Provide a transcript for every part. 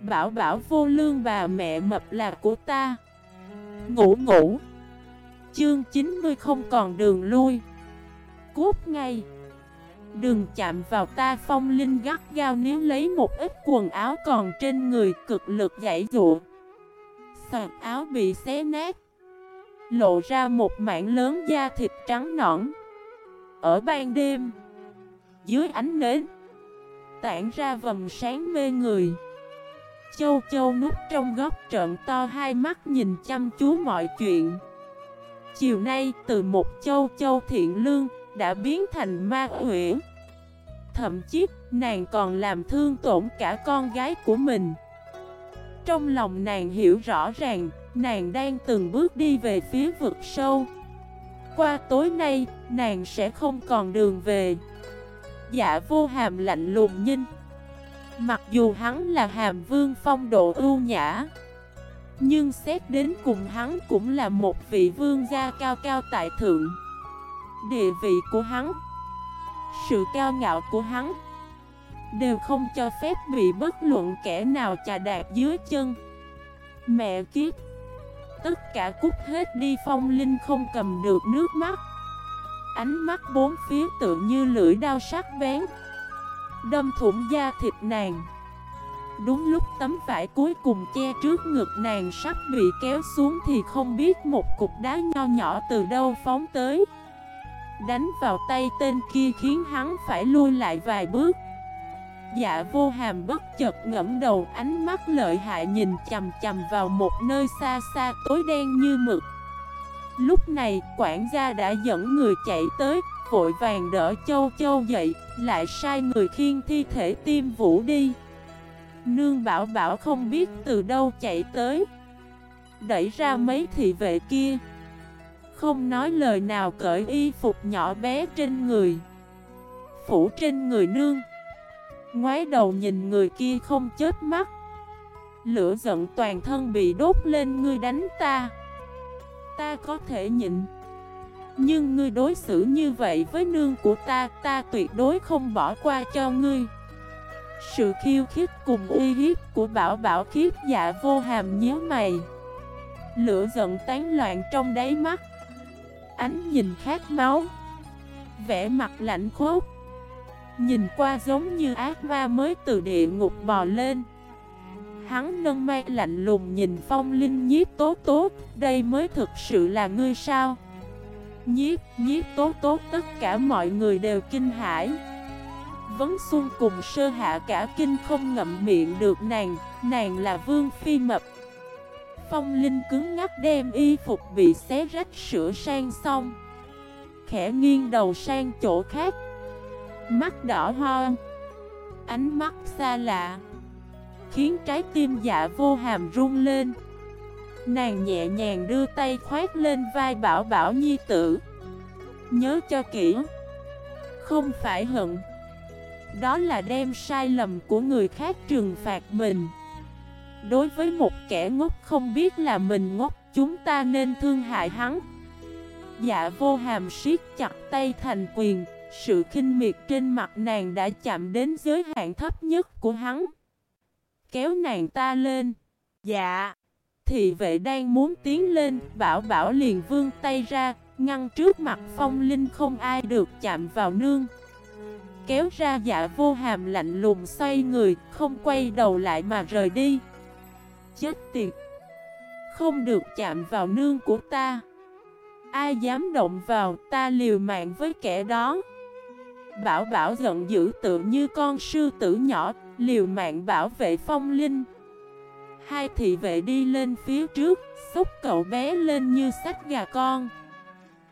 Bảo bảo vô lương bà mẹ mập là của ta. Ngủ ngủ. Chương 90 không còn đường lui. Cút ngay. Đừng chạm vào ta phong linh gắt gao nếu lấy một ít quần áo còn trên người cực lực giải dụ. Soạt áo bị xé nát. Lộ ra một mảng lớn da thịt trắng nõn. Ở ban đêm, Dưới ánh nến, Tản ra vầng sáng mê người. Châu châu núp trong góc trợn to hai mắt nhìn chăm chú mọi chuyện. Chiều nay, từ một châu châu thiện lương đã biến thành ma huyễn Thậm chí, nàng còn làm thương tổn cả con gái của mình. Trong lòng nàng hiểu rõ ràng, Nàng đang từng bước đi về phía vực sâu. Qua tối nay, nàng sẽ không còn đường về. Dạ vô hàm lạnh lùng nhìn Mặc dù hắn là hàm vương phong độ ưu nhã, Nhưng xét đến cùng hắn cũng là một vị vương gia cao cao tại thượng. Địa vị của hắn, Sự cao ngạo của hắn Đều không cho phép bị bất luận kẻ nào chà đạp dưới chân. Mẹ kiếp, Tất cả cút hết đi phong linh không cầm được nước mắt. Ánh mắt bốn phía tự như lưỡi đao sắc bén. Đâm thủng da thịt nàng. Đúng lúc tấm vải cuối cùng che trước ngực nàng sắp bị kéo xuống Thì không biết một cục đá nho nhỏ từ đâu phóng tới. Đánh vào tay tên kia khiến hắn phải lui lại vài bước. Dạ vô hàm bất chợt ngẫm đầu, ánh mắt lợi hại nhìn chầm chầm vào một nơi xa xa tối đen như mực. Lúc này, quản gia đã dẫn người chạy tới. Vội vàng đỡ châu châu dậy, Lại sai người khiêng thi thể tiêm vũ đi. Nương bảo bảo không biết từ đâu chạy tới. Đẩy ra mấy thị vệ kia. Không nói lời nào cởi y phục nhỏ bé trên người. Phủ trên người nương. Ngoái đầu nhìn người kia không chết mắt. Lửa giận toàn thân bị đốt lên, ngươi đánh ta. Ta có thể nhịn. Nhưng ngươi đối xử như vậy với nương của ta Ta tuyệt đối không bỏ qua cho ngươi. Sự khiêu khích cùng uy hiếp của bảo bảo khiếp dạ vô hàm nhớ mày. Lửa giận tán loạn trong đáy mắt. Ánh nhìn khát máu. Vẽ mặt lạnh khốc. Nhìn qua giống như ác ma mới từ địa ngục bò lên. Hắn nâng may lạnh lùng nhìn phong linh nhiếp tố tố, Đây mới thực sự là ngươi sao? Nhiếp, nhiếp tố tố Tất cả mọi người đều kinh hãi. Vấn xuân cùng sơ hạ cả kinh không ngậm miệng được nàng Nàng là vương phi mập. Phong linh cứng ngắt đem y phục bị xé rách sửa sang xong. Khẽ nghiêng đầu sang chỗ khác. Mắt đỏ hoa. Ánh mắt xa lạ. Khiến trái tim dạ vô hàm run lên. Nàng nhẹ nhàng đưa tay khoát lên vai bảo bảo nhi tử. Nhớ cho kỹ. Không phải hận. Đó là đem sai lầm của người khác trừng phạt mình. Đối với một kẻ ngốc không biết là mình ngốc, Chúng ta nên thương hại hắn. Dạ vô hàm siết chặt tay thành quyền. Sự khinh miệt trên mặt nàng đã chạm đến giới hạn thấp nhất của hắn. Kéo nàng ta lên. Dạ. Thị vệ đang muốn tiến lên, Bảo bảo liền vương tay ra, Ngăn trước mặt phong linh không ai được chạm vào nương. Kéo ra dạ vô hàm lạnh lùng xoay người, Không quay đầu lại mà rời đi. Chết tiệt! Không được chạm vào nương của ta. Ai dám động vào, ta liều mạng với kẻ đó. Bảo bảo giận dữ tự như con sư tử nhỏ, Liều mạng bảo vệ phong linh. Hai thị vệ đi lên phía trước, Xúc cậu bé lên như sách gà con.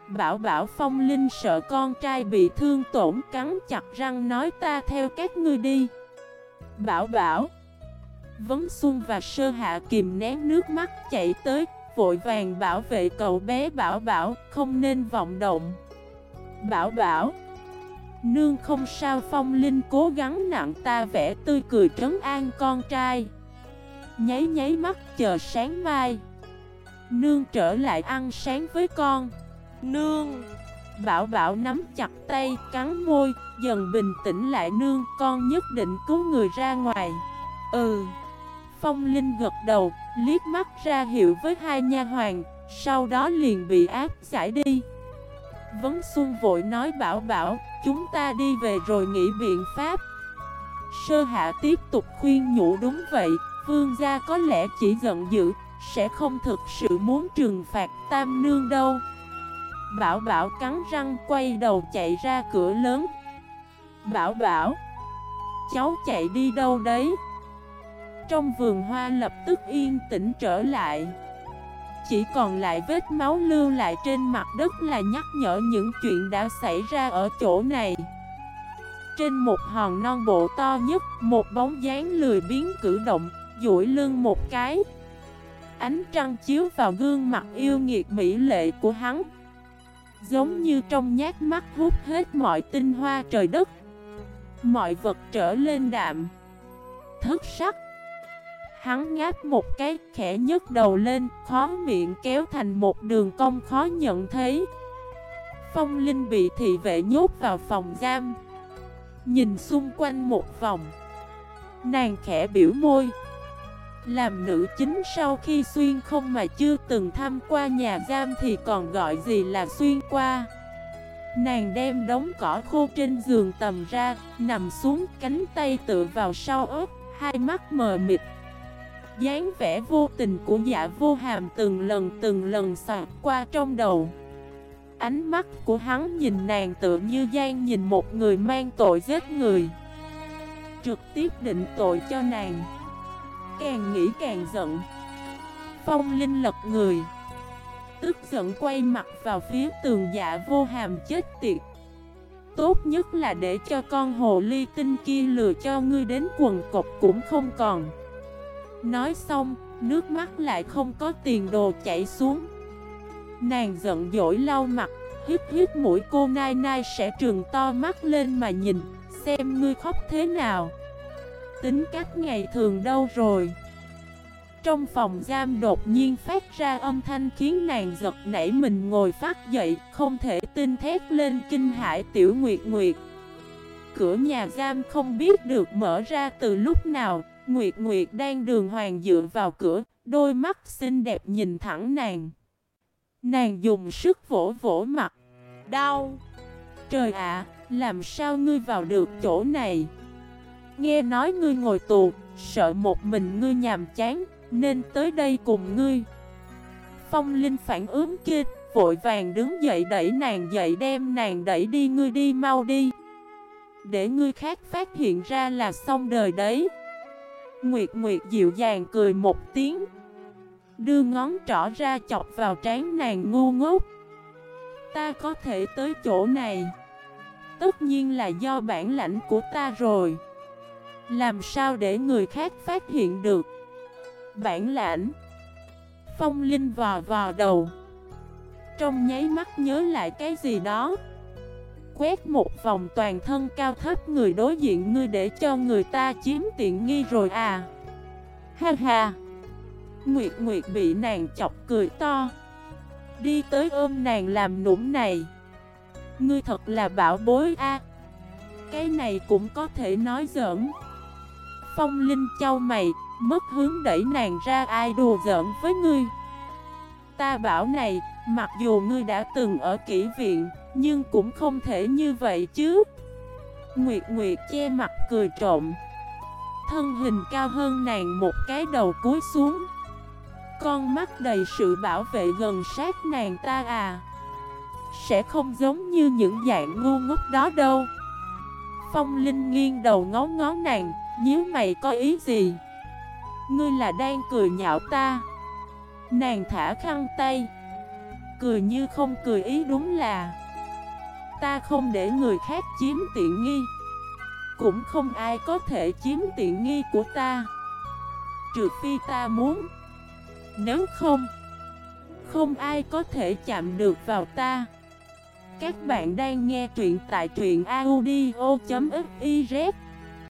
Bảo bảo phong linh sợ con trai bị thương tổn Cắn chặt răng nói ta theo các ngươi đi. Bảo bảo. Vấn Xuân và Sơ Hạ kìm nén nước mắt chạy tới, Vội vàng bảo vệ cậu bé Bảo Bảo, Không nên vọng động. Bảo Bảo. Nương không sao, phong linh cố gắng nặng ta vẽ tươi cười trấn an con trai. Nháy nháy mắt chờ sáng mai. Nương trở lại ăn sáng với con. Nương. Bảo bảo nắm chặt tay cắn môi Dần bình tĩnh lại. Nương Con nhất định cứu người ra ngoài. Ừ. Phong Linh gật đầu, liếc mắt ra hiệu với hai nha hoàng, sau đó liền bị áp giải đi. Vấn Xuân vội nói bảo bảo, chúng ta đi về rồi nghĩ biện pháp. Sơ hạ tiếp tục khuyên nhủ đúng vậy, vương gia có lẽ chỉ giận dữ, sẽ không thực sự muốn trừng phạt tam nương đâu. Bảo bảo cắn răng quay đầu chạy ra cửa lớn. Bảo bảo, cháu chạy đi đâu đấy? Trong vườn hoa lập tức yên tĩnh trở lại Chỉ còn lại vết máu lưu lại trên mặt đất là nhắc nhở những chuyện đã xảy ra ở chỗ này Trên một hòn non bộ to nhất, một bóng dáng lười biến cử động, duỗi lưng một cái. Ánh trăng chiếu vào gương mặt yêu nghiệt mỹ lệ của hắn. Giống như trong nhát mắt hút hết mọi tinh hoa trời đất. Mọi vật trở lên đạm. Thất sắc. Hắn ngáp một cái, khẽ nhấc đầu lên Khó miệng kéo thành một đường cong khó nhận thấy. Phong Linh bị thị vệ nhốt vào phòng giam. Nhìn xung quanh một vòng. Nàng khẽ biểu môi. Làm nữ chính sau khi xuyên không mà chưa từng thăm qua nhà giam thì còn gọi gì là xuyên qua? Nàng đem đống cỏ khô trên giường tầm ra, Nằm xuống, cánh tay tựa vào sau ớt Hai mắt mờ mịt. Dáng vẻ vô tình của dạ vô hàm từng lần từng lần xoạt qua trong đầu. Ánh mắt của hắn nhìn nàng tựa như gian nhìn một người mang tội giết người. Trực tiếp định tội cho nàng. Càng nghĩ càng giận. Phong Linh lật người. Tức giận quay mặt vào phía tường dạ vô hàm chết tiệt. Tốt nhất là để cho con hồ ly tinh kia lừa cho ngươi đến quần cột cũng không còn. Nói xong, nước mắt lại không có tiền đồ chảy xuống. Nàng giận dỗi lau mặt, hít hít mũi cô Nai Nai sẽ trường to mắt lên mà nhìn Xem ngươi khóc thế nào. Tính cách ngày thường đâu rồi Trong phòng giam đột nhiên phát ra âm thanh khiến nàng giật nảy mình ngồi phát dậy Không thể tin thét lên kinh hãi tiểu nguyệt nguyệt Cửa nhà giam không biết được mở ra từ lúc nào Nguyệt Nguyệt đang đường hoàng dựa vào cửa, đôi mắt xinh đẹp nhìn thẳng nàng. Nàng dùng sức vỗ vỗ mặt. Đau! Trời ạ, làm sao ngươi vào được chỗ này? Nghe nói ngươi ngồi tù, sợ một mình ngươi nhàm chán, nên tới đây cùng ngươi. Phong Linh phản ứng kia, vội vàng đứng dậy đẩy nàng dậy đem nàng đẩy đi ngươi đi mau đi. Để ngươi khác phát hiện ra là xong đời đấy. Nguyệt Nguyệt dịu dàng cười một tiếng Đưa ngón trỏ ra chọc vào trán nàng ngu ngốc Ta có thể tới chỗ này Tất nhiên là do bản lãnh của ta rồi làm sao để người khác phát hiện được? Bản lãnh. Phong Linh vò vò đầu. Trong nháy mắt nhớ lại cái gì đó. Quét một vòng toàn thân cao thấp người đối diện ngươi để cho người ta chiếm tiện nghi rồi à. Ha ha. Nguyệt Nguyệt bị nàng chọc cười to. Đi tới ôm nàng làm nũng này. Ngươi thật là bảo bối a. Cái này cũng có thể nói giỡn. Phong Linh châu mày, Mất hướng đẩy nàng ra ai đùa giỡn với ngươi? Ta bảo này, Mặc dù ngươi đã từng ở kỹ viện, nhưng cũng không thể như vậy chứ. Nguyệt Nguyệt che mặt cười trộm. Thân hình cao hơn nàng một cái đầu cúi xuống. Con mắt đầy sự bảo vệ gần sát nàng ta à. Sẽ không giống như những dạng ngu ngốc đó đâu. Phong Linh nghiêng đầu ngó ngó nàng Nhớ mày có ý gì? Ngươi là đang cười nhạo ta. Nàng thả khăn tay. Cười như không cười ý đúng là, Ta không để người khác chiếm tiện nghi. Cũng không ai có thể chiếm tiện nghi của ta. Trừ phi ta muốn. Nếu không Không ai có thể chạm được vào ta. Các bạn đang nghe truyện tại truyện audio.fif